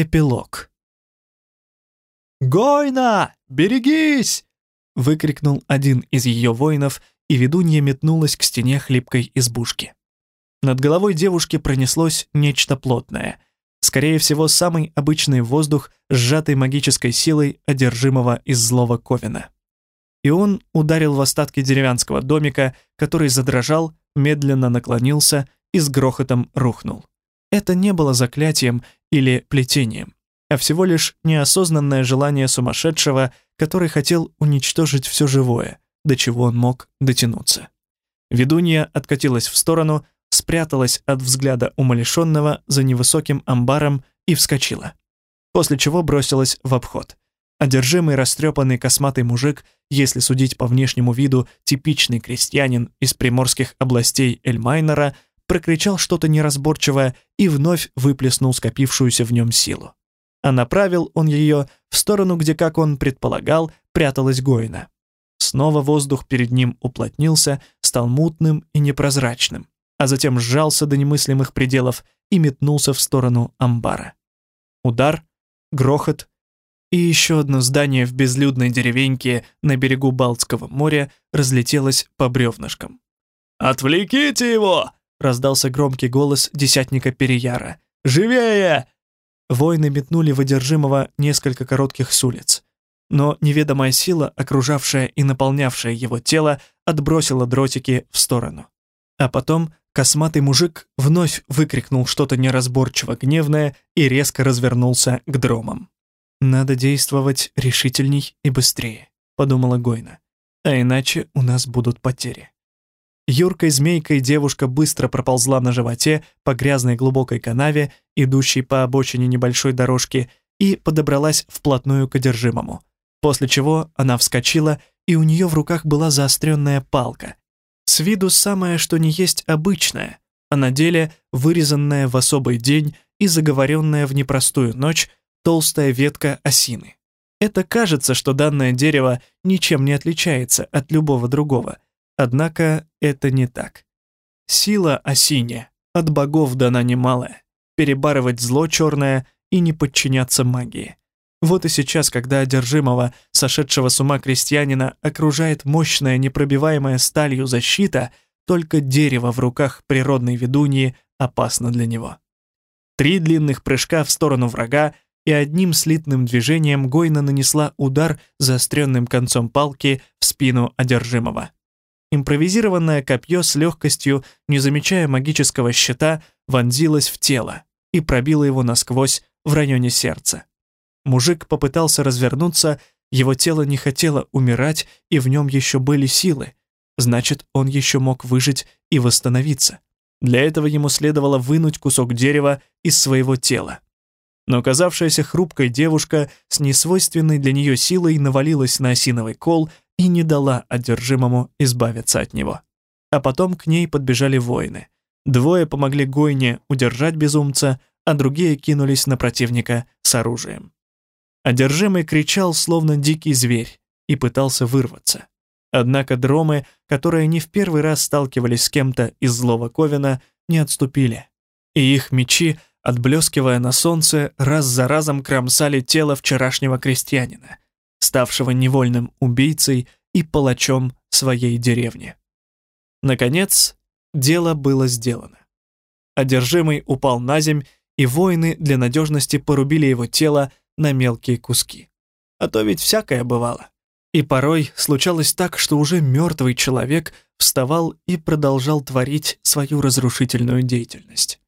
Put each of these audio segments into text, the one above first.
Эпилог. «Гойна! Берегись!» — выкрикнул один из ее воинов, и ведунья метнулась к стене хлипкой избушки. Над головой девушки пронеслось нечто плотное. Скорее всего, самый обычный воздух, сжатый магической силой одержимого из злого Ковина. И он ударил в остатки деревянского домика, который задрожал, медленно наклонился и с грохотом рухнул. Это не было заклятием или плетением, а всего лишь неосознанное желание сумасшедшего, который хотел уничтожить все живое, до чего он мог дотянуться. Ведунья откатилась в сторону, спряталась от взгляда умалишенного за невысоким амбаром и вскочила. После чего бросилась в обход. Одержимый растрепанный косматый мужик, если судить по внешнему виду типичный крестьянин из приморских областей Эльмайнера, прокричал что-то неразборчивое и вновь выплеснул скопившуюся в нем силу. А направил он ее в сторону, где, как он предполагал, пряталась Гоина. Снова воздух перед ним уплотнился, стал мутным и непрозрачным, а затем сжался до немыслимых пределов и метнулся в сторону амбара. Удар, грохот, и еще одно здание в безлюдной деревеньке на берегу Балтского моря разлетелось по бревнышкам. «Отвлеките его!» Раздался громкий голос десятника Переяра. «Живее!» Воины метнули выдержимого несколько коротких с улиц. Но неведомая сила, окружавшая и наполнявшая его тело, отбросила дротики в сторону. А потом косматый мужик вновь выкрикнул что-то неразборчиво гневное и резко развернулся к дромам. «Надо действовать решительней и быстрее», — подумала Гойна. «А иначе у нас будут потери». Юркой змейкой девушка быстро проползла на животе по грязной глубокой канаве, идущей по обочине небольшой дорожки, и подобралась вплотную к одержимому. После чего она вскочила, и у нее в руках была заостренная палка. С виду самое что ни есть обычная, а на деле вырезанная в особый день и заговоренная в непростую ночь толстая ветка осины. Это кажется, что данное дерево ничем не отличается от любого другого — Однако это не так. Сила осине от богов дана немалая, перебарывать зло черное и не подчиняться магии. Вот и сейчас, когда одержимого, сошедшего с ума крестьянина, окружает мощная, непробиваемая сталью защита, только дерево в руках природной ведуньи опасно для него. Три длинных прыжка в сторону врага, и одним слитным движением Гойна нанесла удар заостренным концом палки в спину одержимого. Импровизированное копье с легкостью, не замечая магического щита, вонзилось в тело и пробило его насквозь в районе сердца. Мужик попытался развернуться, его тело не хотело умирать, и в нем еще были силы. Значит, он еще мог выжить и восстановиться. Для этого ему следовало вынуть кусок дерева из своего тела. Но оказавшаяся хрупкой девушка с несвойственной для нее силой навалилась на осиновый кол и не дала одержимому избавиться от него. А потом к ней подбежали воины. Двое помогли Гойне удержать безумца, а другие кинулись на противника с оружием. Одержимый кричал, словно дикий зверь, и пытался вырваться. Однако дромы, которые не в первый раз сталкивались с кем-то из злого Ковина, не отступили. И их мечи, отблескивая на солнце, раз за разом кромсали тело вчерашнего крестьянина — ставшего невольным убийцей и палачом своей деревни. Наконец, дело было сделано. Одержимый упал на земь, и воины для надежности порубили его тело на мелкие куски. А то ведь всякое бывало. И порой случалось так, что уже мертвый человек вставал и продолжал творить свою разрушительную деятельность.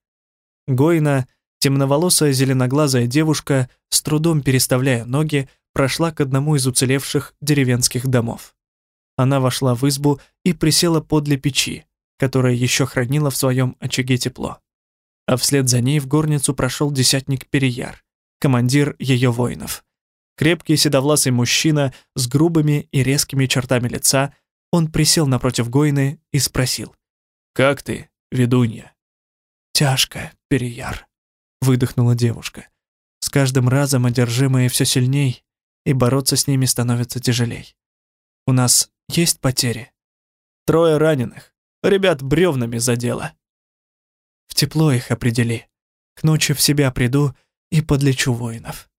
Гойна, темноволосая зеленоглазая девушка, с трудом переставляя ноги, прошла к одному из уцелевших деревенских домов. Она вошла в избу и присела подле печи, которая еще хранила в своем очаге тепло. А вслед за ней в горницу прошел десятник Переяр, командир ее воинов. Крепкий седовласый мужчина с грубыми и резкими чертами лица, он присел напротив Гойны и спросил. «Как ты, ведунья?» «Тяжко, Переяр», — выдохнула девушка. С каждым разом одержимые все сильней, и бороться с ними становится тяжелей. У нас есть потери? Трое раненых. Ребят бревнами задело. В тепло их определи. К ночи в себя приду и подлечу воинов».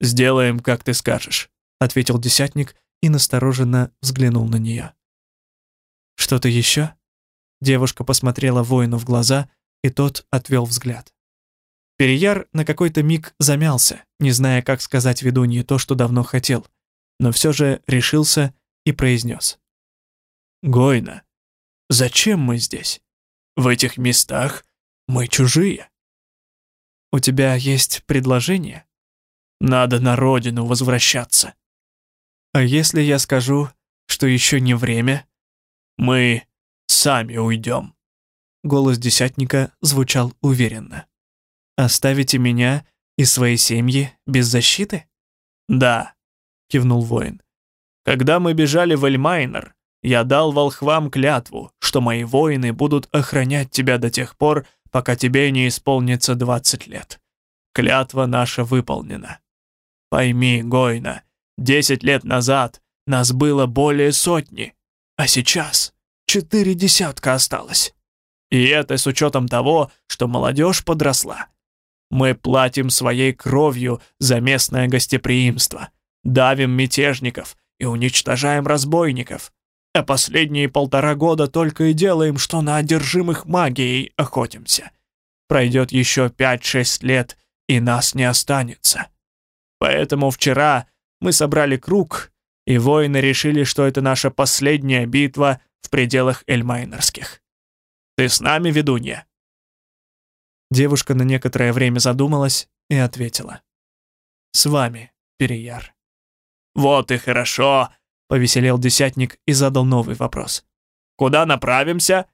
«Сделаем, как ты скажешь», — ответил десятник и настороженно взглянул на нее. «Что-то еще?» Девушка посмотрела воину в глаза, и тот отвел взгляд. Переяр на какой-то миг замялся, не зная, как сказать ведунье то, что давно хотел, но все же решился и произнес. «Гойна, зачем мы здесь? В этих местах мы чужие». «У тебя есть предложение?» «Надо на родину возвращаться». «А если я скажу, что еще не время?» «Мы сами уйдем». Голос десятника звучал уверенно. «Оставите меня и свои семьи без защиты?» «Да», — кивнул воин. «Когда мы бежали в Эльмайнер, я дал волхвам клятву, что мои воины будут охранять тебя до тех пор, пока тебе не исполнится двадцать лет. Клятва наша выполнена. Пойми, Гойна, десять лет назад нас было более сотни, а сейчас четыре десятка осталось. И это с учетом того, что молодежь подросла. Мы платим своей кровью за местное гостеприимство, давим мятежников и уничтожаем разбойников. А последние полтора года только и делаем, что на одержимых магией охотимся. Пройдет еще пять-шесть лет, и нас не останется. Поэтому вчера мы собрали круг, и воины решили, что это наша последняя битва в пределах Эльмайнерских. Ты с нами, ведунья?» Девушка на некоторое время задумалась и ответила. «С вами, Переяр». «Вот и хорошо», — повеселел десятник и задал новый вопрос. «Куда направимся?»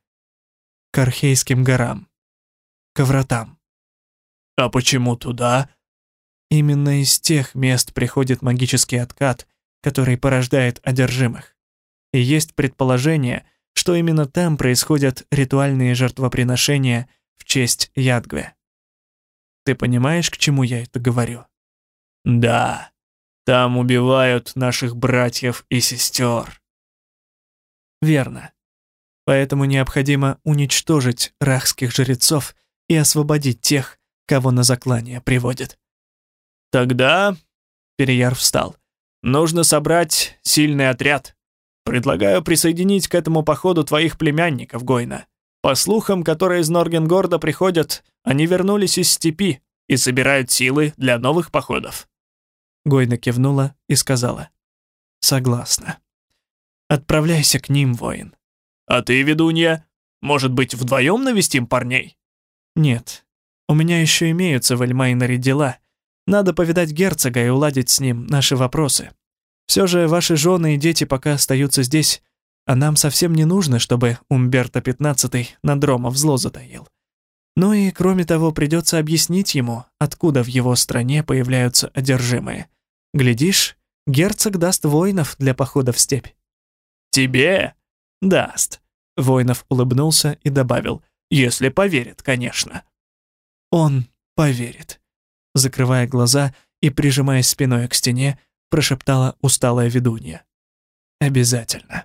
«К Архейским горам. К вратам». «А почему туда?» «Именно из тех мест приходит магический откат, который порождает одержимых и есть предположение, что именно там происходят ритуальные жертвоприношения в честь Ядгве. Ты понимаешь, к чему я это говорю? Да, там убивают наших братьев и сестер. Верно. Поэтому необходимо уничтожить рахских жрецов и освободить тех, кого на заклание приводят. Тогда, Переяр встал, нужно собрать сильный отряд. Предлагаю присоединить к этому походу твоих племянников, Гойна. По слухам, которые из Норгенгорда приходят, они вернулись из степи и собирают силы для новых походов». Гойна кивнула и сказала. «Согласна. Отправляйся к ним, воин». «А ты, ведунья, может быть, вдвоем навестим парней?» «Нет. У меня еще имеются в Эльмайнере дела. Надо повидать герцога и уладить с ним наши вопросы. Все же ваши жены и дети пока остаются здесь, а нам совсем не нужно, чтобы Умберто XV на дромов зло затаил. Ну и, кроме того, придется объяснить ему, откуда в его стране появляются одержимые. Глядишь, герцог даст воинов для похода в степь. «Тебе?» «Даст», — Воинов улыбнулся и добавил, «если поверит, конечно». «Он поверит». Закрывая глаза и прижимаясь спиной к стене, прошептала усталая ведунья. Обязательно.